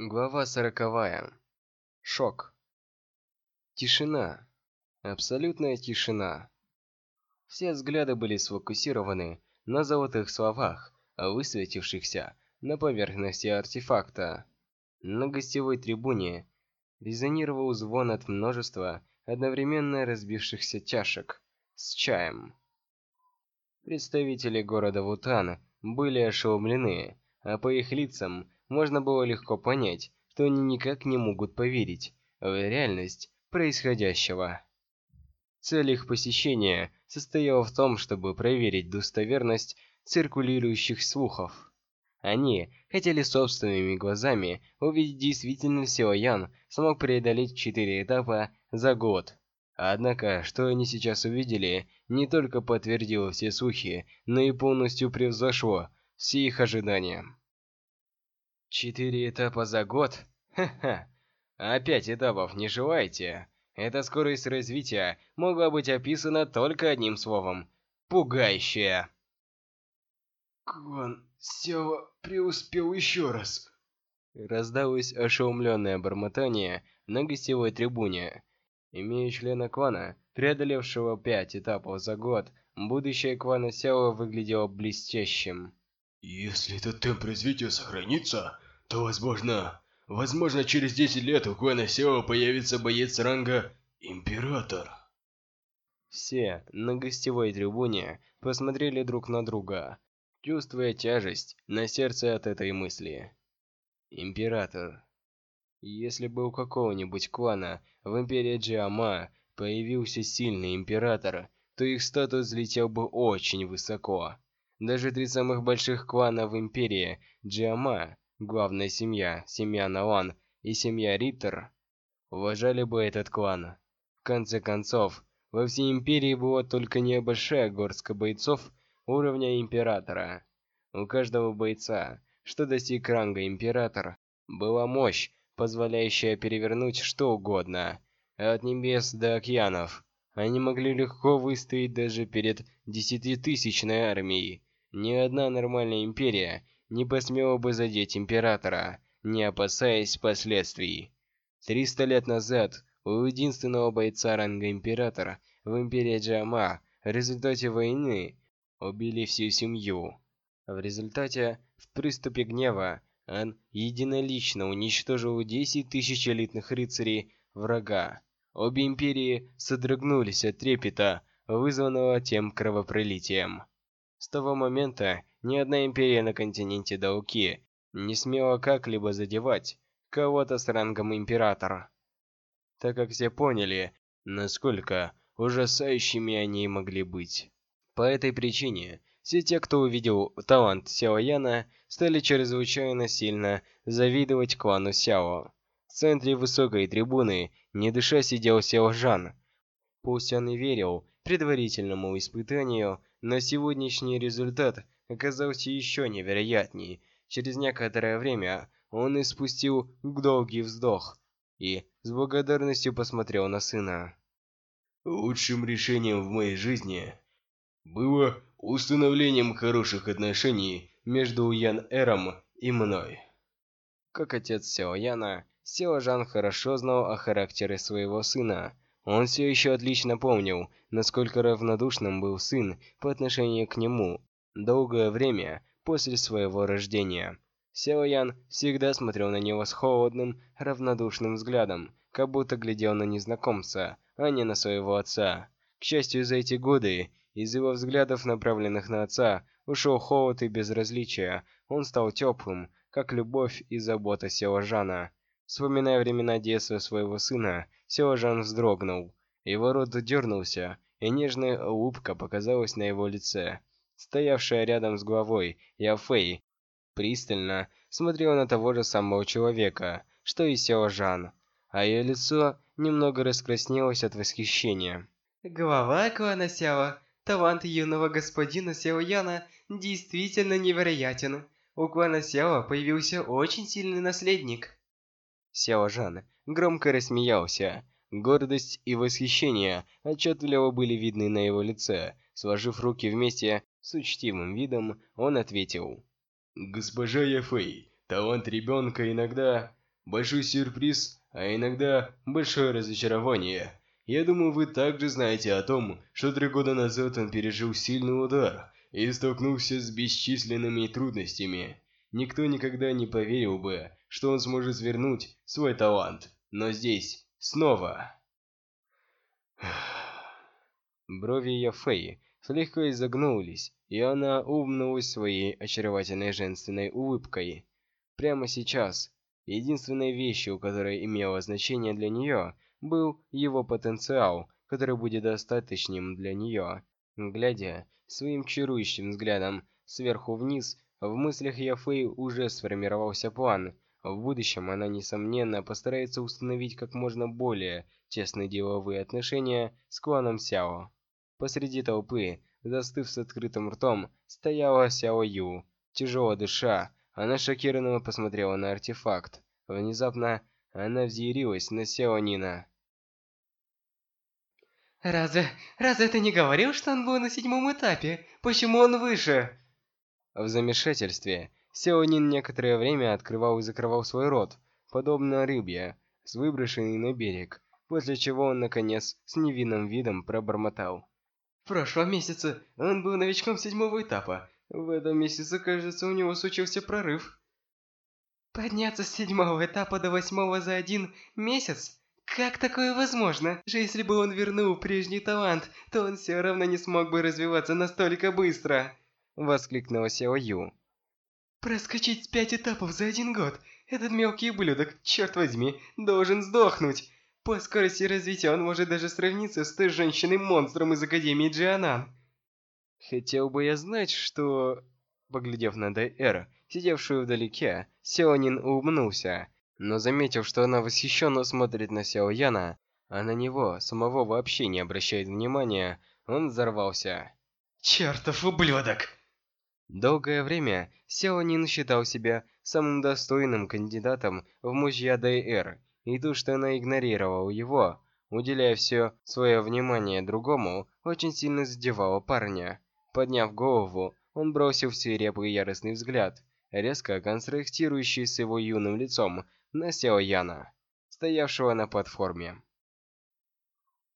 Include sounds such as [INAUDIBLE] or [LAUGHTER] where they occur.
Глава сороковая. Шок. Тишина. Абсолютная тишина. Все взгляды были сфокусированы на золотых словах, высветившихся на поверхности артефакта. На гостевой трибуне резонировал звон от множества одновременно разбившихся чашек с чаем. Представители города Вутан были ошеломлены, а по их лицам можно было легко понять, что они никак не могут поверить в реальность происходящего. Цель их посещения состояла в том, чтобы проверить достоверность циркулирующих слухов. Они хотели собственными глазами увидеть действительно Сео Ян смог преодолеть четыре этапа за год. Однако, что они сейчас увидели, не только подтвердило все слухи, но и полностью превзошло все их ожидания. Четыре этапа за год? Ха-ха. А пять этапов не желаете? Эта скорость развития могла быть описана только одним словом. Пугающая. Кван Сяо преуспел еще раз. Раздалось ошеломленное бормотание на гостевой трибуне. Имея члена клана, преодолевшего пять этапов за год, будущее клана Сяо выглядело блестящим. Если этот темп развития сохранится, то возможно, возможно через 10 лет у клана Сео появится боец ранга Император. Все на гостевой трибуне посмотрели друг на друга, чувствуя тяжесть на сердце от этой мысли. Император. Если бы у какого-нибудь клана в Империи Джиама появился сильный император, то их статус взлетел бы очень высоко. Даже три самых больших клана в Империи Джиама, главная семья, семья Налан и семья Риттер, уважали бы этот клан. В конце концов, во всей Империи была только небольшая горстка бойцов уровня Императора. У каждого бойца, что достиг ранга Император, была мощь, позволяющая перевернуть что угодно, от небес до океанов. Они могли легко выстоять даже перед десятитысячной армией, ни одна нормальная империя не посмела бы задеть императора, не опасаясь последствий. Триста лет назад у единственного бойца ранга императора в империи Джама в результате войны убили всю семью. В результате, в приступе гнева, он единолично уничтожил 10 тысяч элитных рыцарей врага. Обе империи содрогнулись от трепета, вызванного тем кровопролитием. С того момента ни одна империя на континенте Дауки не смела как-либо задевать кого-то с рангом императора, так как все поняли, насколько ужасающими они могли быть. По этой причине все те, кто увидел талант Сяо Яна, стали чрезвычайно сильно завидовать клану Сяо. В центре высокой трибуны, не дыша, сидел Сяо Жан. Пусть он и верил предварительному испытанию, но сегодняшний результат оказался еще невероятнее. Через некоторое время он испустил долгий вздох и с благодарностью посмотрел на сына. Лучшим решением в моей жизни было установлением хороших отношений между Ян Эром и мной. Как отец Сяо Яна, Сяо Жан хорошо знал о характере своего сына. Он все еще отлично помнил, насколько равнодушным был сын по отношению к нему долгое время после своего рождения. Сяо всегда смотрел на него с холодным, равнодушным взглядом, как будто глядел на незнакомца, а не на своего отца. К счастью, за эти годы из его взглядов, направленных на отца, ушел холод и безразличие. Он стал теплым, как любовь и забота Сяо Жана. Вспоминая времена детства своего сына, Сяожан вздрогнул. Его рот дернулся, и нежная улыбка показалась на его лице. Стоявшая рядом с главой Яфэй пристально смотрела на того же самого человека, что и Сяожан, а ее лицо немного раскраснелось от восхищения. Глава клана Сяо, талант юного господина Сяо Яна действительно невероятен. У клана Сяо появился очень сильный наследник. Сяо Жан громко рассмеялся. Гордость и восхищение отчетливо были видны на его лице. Сложив руки вместе с учтивым видом, он ответил. «Госпожа Яфэй, талант ребенка иногда большой сюрприз, а иногда большое разочарование. Я думаю, вы также знаете о том, что три года назад он пережил сильный удар и столкнулся с бесчисленными трудностями. Никто никогда не поверил бы, что он сможет вернуть свой талант. Но здесь снова... [SIGHS] Брови Яфеи слегка изогнулись, и она улыбнулась своей очаровательной женственной улыбкой. Прямо сейчас, единственной вещью, которая имела значение для нее, был его потенциал, который будет достаточным для нее. Глядя своим чарующим взглядом сверху вниз, в мыслях Яфей уже сформировался план. В будущем она, несомненно, постарается установить как можно более тесные деловые отношения с кланом Сяо. Посреди толпы, застыв с открытым ртом, стояла Сяо Ю. Тяжело дыша, она шокированно посмотрела на артефакт. Внезапно она взъярилась на Сяо Нина. Разве... разве ты не говорил, что он был на седьмом этапе? Почему он выше? В замешательстве Сяо Нин некоторое время открывал и закрывал свой рот, подобно рыбе, с выброшенной на берег, после чего он, наконец, с невинным видом пробормотал. В прошлом месяце он был новичком седьмого этапа. В этом месяце, кажется, у него случился прорыв. Подняться с седьмого этапа до восьмого за один месяц? Как такое возможно? Же если бы он вернул прежний талант, то он все равно не смог бы развиваться настолько быстро. Воскликнула Сяо Ю. Проскочить пять этапов за один год. Этот мелкий ублюдок, черт возьми, должен сдохнуть. По скорости развития он может даже сравниться с той женщиной-монстром из Академии Джианан. Хотел бы я знать, что... Поглядев на Дайэр, сидевшую вдалеке, Сеонин улыбнулся, но заметив, что она восхищенно смотрит на Сяо Яна, а на него самого вообще не обращает внимания, он взорвался. «Чертов ублюдок!» Долгое время Сяо Нин считал себя самым достойным кандидатом в мужья Дайэр, и то, что она игнорировала его, уделяя все свое внимание другому, очень сильно задевало парня. Подняв голову, он бросил свирепый яростный взгляд, резко контрастирующий с его юным лицом, на Сяо Яна, стоявшего на платформе.